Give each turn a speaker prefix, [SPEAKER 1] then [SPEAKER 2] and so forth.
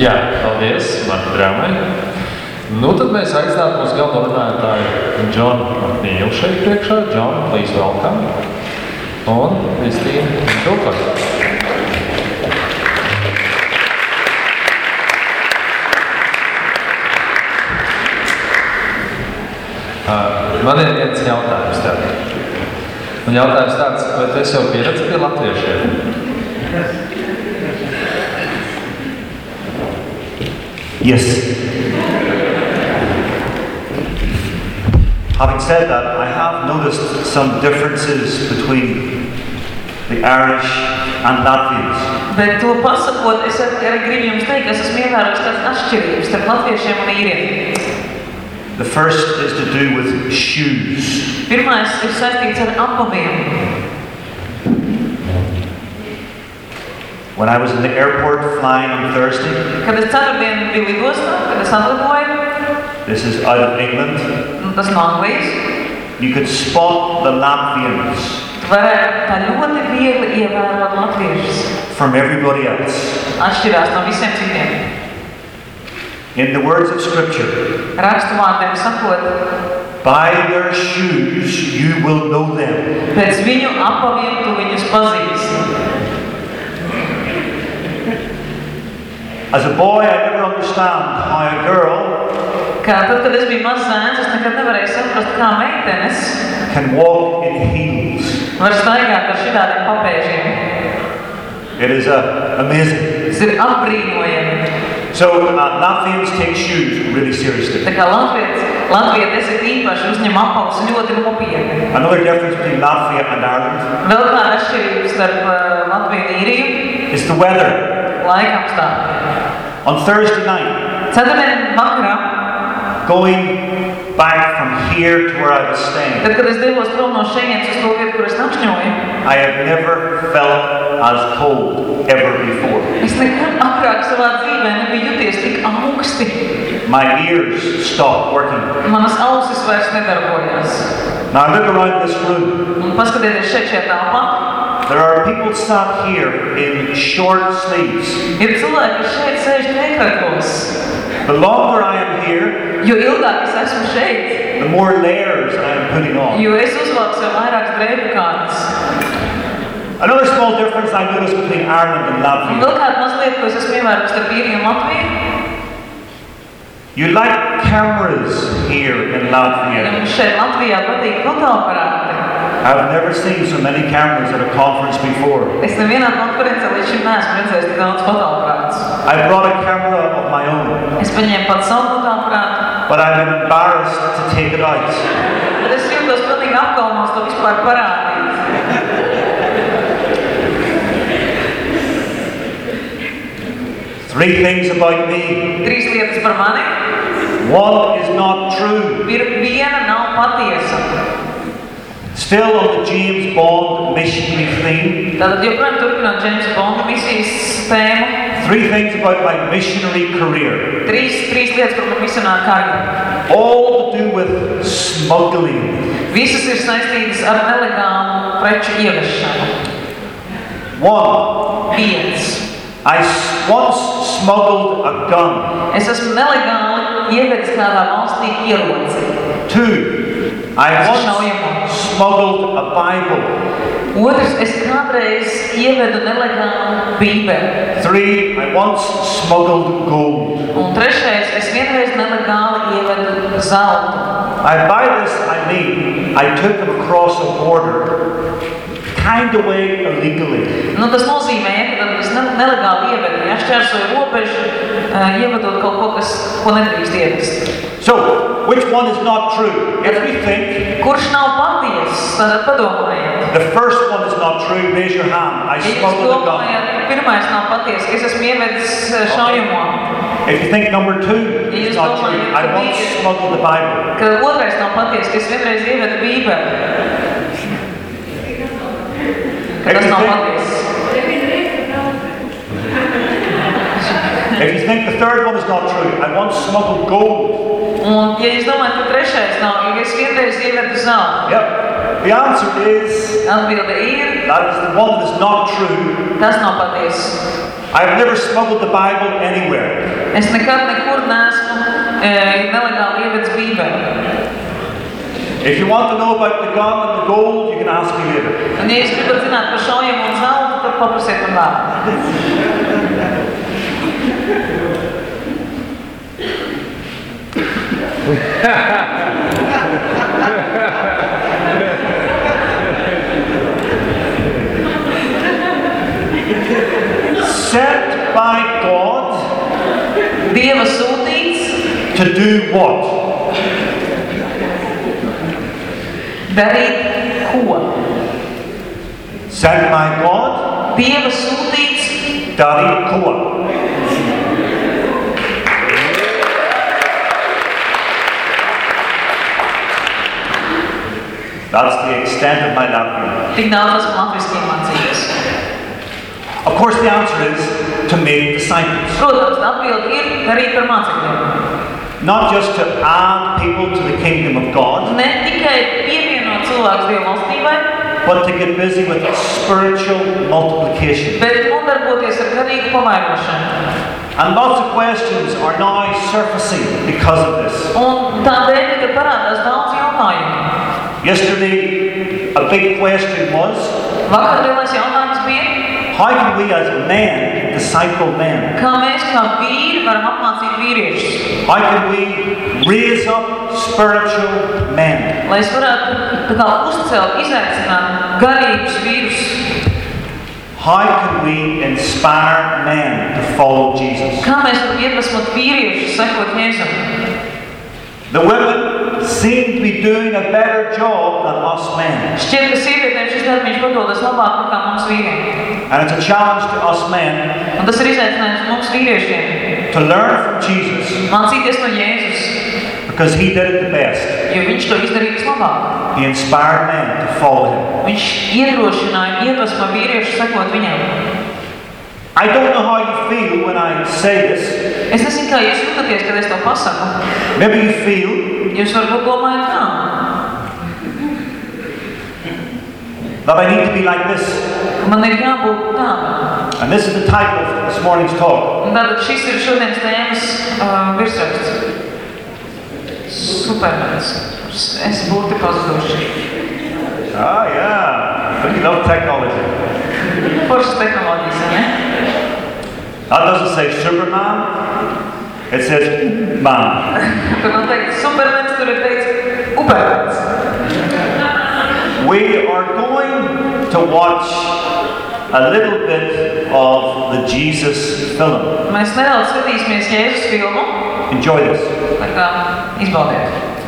[SPEAKER 1] Jā, paldies, Marta Drāmai. Nu, tad mēs aicinām mūsu galveno runātāju Džonu Maknīlu šeit priekšā. Džonu, please welcome. Un Kristīna Vilkot. Man ir viens jautājums tev. Un jautājums tāds, vai tu esi jau pieredzējis pie latviešiem?
[SPEAKER 2] Yes. Having said that, I have noticed some differences between the Irish and Latvians.
[SPEAKER 3] Bet to pasakot, es arī gribu jums teikt, es esmu ievērojis tādas atšķirības starp latviešiem un īriem.
[SPEAKER 2] The first is to do with shoes.
[SPEAKER 3] Pirmais ir saistīts ar apaviem.
[SPEAKER 2] When I was in the airport flying on Thursday,
[SPEAKER 3] Kad es ceturtdien biju lidostā, kad es atlidoju,
[SPEAKER 2] this is out of England,
[SPEAKER 3] nu, tas no Anglijas,
[SPEAKER 2] you could spot the Latvians
[SPEAKER 3] varētu tā ļoti viegli ievērot latviešus.
[SPEAKER 2] from everybody else.
[SPEAKER 3] Atšķirās no visiem citiem.
[SPEAKER 2] In the words of Scripture,
[SPEAKER 3] Rakstu vārdiem sakot,
[SPEAKER 2] by their shoes you will know them.
[SPEAKER 3] pēc viņu apaviem tu viņus pazīsti.
[SPEAKER 2] As a boy, I never understand how a girl
[SPEAKER 3] Kā tad, kad es biju mazs zēns, es nekad nevarēju saprast, kā meitenes
[SPEAKER 2] can walk in heels.
[SPEAKER 3] var staigāt ar šādiem papēžiem.
[SPEAKER 2] It is uh, amazing.
[SPEAKER 3] Tas ir apbrīnojami.
[SPEAKER 2] So uh, Latvians take shoes really seriously.
[SPEAKER 3] Tā kā Latvijas, Latvijas ir īpaši uzņem apavus ļoti nopietni.
[SPEAKER 2] Another difference between Latvia and Ireland
[SPEAKER 3] Vēl kāda atšķirība starp uh, Latviju un Īriju
[SPEAKER 2] is the weather.
[SPEAKER 3] - laika apstākļi.
[SPEAKER 2] On Thursday night,
[SPEAKER 3] Ceturtdien vakarā,
[SPEAKER 2] going back from here to where I was staying,
[SPEAKER 3] tad, kad es devos prom no šejienes uz to vietu, kur es nakšņoju,
[SPEAKER 2] I have never felt as cold ever before.
[SPEAKER 3] es nekad agrāk savā dzīvē nebiju juties tik augsti.
[SPEAKER 2] My ears stopped working.
[SPEAKER 3] Manas ausis vairs nedarbojās.
[SPEAKER 2] Now look around this room.
[SPEAKER 3] Un paskatieties šeit šajā telpā.
[SPEAKER 2] There are people sat here in short sleeves.
[SPEAKER 3] Ir cilvēki, kas šeit sēž nekratos.
[SPEAKER 2] The longer I am here,
[SPEAKER 3] Jo ilgāk es esmu šeit,
[SPEAKER 2] the more layers I am putting on.
[SPEAKER 3] jo es uzvelku sev vairākas drēbu kārtas.
[SPEAKER 2] Another small difference I noticed between Ireland and
[SPEAKER 3] Un
[SPEAKER 2] Latvia.
[SPEAKER 3] vēl kāda mazliet, ko es esmu ievērojis starp īriju un Latviju.
[SPEAKER 2] You like cameras here in Latvia.
[SPEAKER 3] Mums šeit Latvijā patīk fotoaparāti.
[SPEAKER 2] I've never seen so many cameras at a conference before.
[SPEAKER 3] Es nevienā konferencē līdz šim neesmu redzējis tik daudz fotoaparātus.
[SPEAKER 2] I brought a camera of my own,
[SPEAKER 3] Es paņēmu pats savu fotoaparātu,
[SPEAKER 2] but I'm embarrassed to take it out.
[SPEAKER 3] bet es jūtos pilnīgi apkaunās to vispār parādīt.
[SPEAKER 2] Three things about me.
[SPEAKER 3] Trīs lietas par mani.
[SPEAKER 2] One is not true.
[SPEAKER 3] Viena nav patiesa.
[SPEAKER 2] Still on the James Bond missionary theme.
[SPEAKER 3] Tātad joprojām turpinot Džeimsa Bonda misijas tēmu.
[SPEAKER 2] Three things about my missionary career.
[SPEAKER 3] Trīs, trīs lietas par manu misionāru karjeru.
[SPEAKER 2] All to do with smuggling.
[SPEAKER 3] Visas ir saistītas ar nelegālu preču ieviešanu.
[SPEAKER 2] One,
[SPEAKER 3] Viens.
[SPEAKER 2] I s- once smuggled a gun.
[SPEAKER 3] Es esmu nelegāli ievedis kādā valstī ieroci.
[SPEAKER 2] Two, I once smuggled a Bible.
[SPEAKER 3] Otrs, es kādreiz ievedu nelegālu bībeli.
[SPEAKER 2] Three, I once smuggled gold.
[SPEAKER 3] Un trešais, es vienreiz nelegāli ievedu zeltu.
[SPEAKER 2] I, by this I mean I took them across a border, kind of way illegally.
[SPEAKER 3] Nu, tas nozīmē, ka tad es ne- nelegāli ievedu, ja šķērsoju robežu, eh, ievedot kaut ko, kas, ko nedrīkst ievest.
[SPEAKER 2] So, which one is not true? If we think
[SPEAKER 3] Kurš nav patiess, tad padomājiet.
[SPEAKER 2] the first one is not true, raise your hand. I
[SPEAKER 3] Ja jūs
[SPEAKER 2] smuggled a gun.
[SPEAKER 3] domājat, ka pirmais nav patiess, ka es esmu ievedis eh, šaujamo,
[SPEAKER 2] If you think number two
[SPEAKER 3] Ja
[SPEAKER 2] is
[SPEAKER 3] jūs
[SPEAKER 2] not
[SPEAKER 3] domājat,
[SPEAKER 2] true,
[SPEAKER 3] ka
[SPEAKER 2] I once
[SPEAKER 3] bija-
[SPEAKER 2] smuggled the Bible.
[SPEAKER 3] ka otrais nav patiess, ka es vienreiz ievedu bībeli, ka tas nav patiess.
[SPEAKER 2] If you think the third one is not true, I once smuggled gold.
[SPEAKER 3] Un, ja jūs domājat, ka trešais nav, ja es vienreiz ievedu zeltu,
[SPEAKER 2] Yep. The answer is
[SPEAKER 3] atbilde ir,
[SPEAKER 2] that is the one that is not true.
[SPEAKER 3] tas nav patiess.
[SPEAKER 2] I've never smuggled the Bible anywhere.
[SPEAKER 3] Es nekad nekur neesmu e, nelegāli ievedis Bībeli.
[SPEAKER 2] If you want to know about the gun and the gold, you can ask me later.
[SPEAKER 3] Un, ja jūs gribat zināt par šaujam un zeltu, tad paprasiet man vēlāk.
[SPEAKER 2] Sent by God
[SPEAKER 3] Dieva sūtīts
[SPEAKER 2] to do what?
[SPEAKER 3] darīt ko?
[SPEAKER 2] Sent by God,
[SPEAKER 3] Dieva sūtīts
[SPEAKER 2] darīt ko? That's the extent of my Latvian.
[SPEAKER 3] tik daudz esmu latviski iemācījies.
[SPEAKER 2] Of course, the answer is to make disciples.
[SPEAKER 3] Protams, atbildi ir darīt par mācekļiem.
[SPEAKER 2] Not just to add people to the kingdom of God,
[SPEAKER 3] Ne tikai pievienot cilvēkus Dieva valstībai,
[SPEAKER 2] but to get busy with spiritual multiplication.
[SPEAKER 3] bet nodarboties ar garīgu pavairošanu.
[SPEAKER 2] And lots of questions are now surfacing because of this.
[SPEAKER 3] Un tādēļ tagad parādās daudz jautājumu.
[SPEAKER 2] Yesterday, a big question was
[SPEAKER 3] Vakar lielais jautājums bija,
[SPEAKER 2] how can we as men disciple men?
[SPEAKER 3] kā mēs kā vīri varam apmācīt vīriešus,
[SPEAKER 2] How can we raise up spiritual men?
[SPEAKER 3] lai es varētu tā kā uzcelt, izaicināt garīgus vīrus.
[SPEAKER 2] How can we inspire men to follow Jesus?
[SPEAKER 3] Kā mēs varam iedvesmot vīriešus sekot Jēzum?
[SPEAKER 2] The women seem to be doing a better job than us men.
[SPEAKER 3] Šķiet, ka sievietēm šis darbs padodas labāk nekā mums vīriem.
[SPEAKER 2] And it's a challenge to us men
[SPEAKER 3] Un tas ir izaicinājums mums vīriešiem.
[SPEAKER 2] to learn from Jesus
[SPEAKER 3] Mācīties no Jēzus,
[SPEAKER 2] because he did it the best.
[SPEAKER 3] Jo viņš to izdarīja vislabāk.
[SPEAKER 2] He inspired men to follow him.
[SPEAKER 3] Viņš iedrošināja, iedvesmo vīriešus sekot viņam.
[SPEAKER 2] I don't know how you feel when I say this.
[SPEAKER 3] Es nezinu, kā jūs jūtaties, kad es to pasaku.
[SPEAKER 2] Maybe you feel
[SPEAKER 3] Jūs varbūt domājat tā,
[SPEAKER 2] that I need to be like this.
[SPEAKER 3] man ir jābūt tādam.
[SPEAKER 2] And this is the title of this morning's talk.
[SPEAKER 3] Un Tātad šis ir šodienas tēmas uh, virsraksts. Supermens. Es būtu pazuduši.
[SPEAKER 2] Ah, yeah. Don't you love technology?
[SPEAKER 3] Foršas tehnoloģijas, ne?
[SPEAKER 2] That doesn't say Superman. It says man.
[SPEAKER 3] Tur nav teikt supermens, tur ir teikts upermens.
[SPEAKER 2] We are going to watch a little bit of the Jesus film.
[SPEAKER 3] Mēs nedaudz skatīsimies Jēzus filmu,
[SPEAKER 2] Enjoy this.
[SPEAKER 3] tā kā izbaudiet.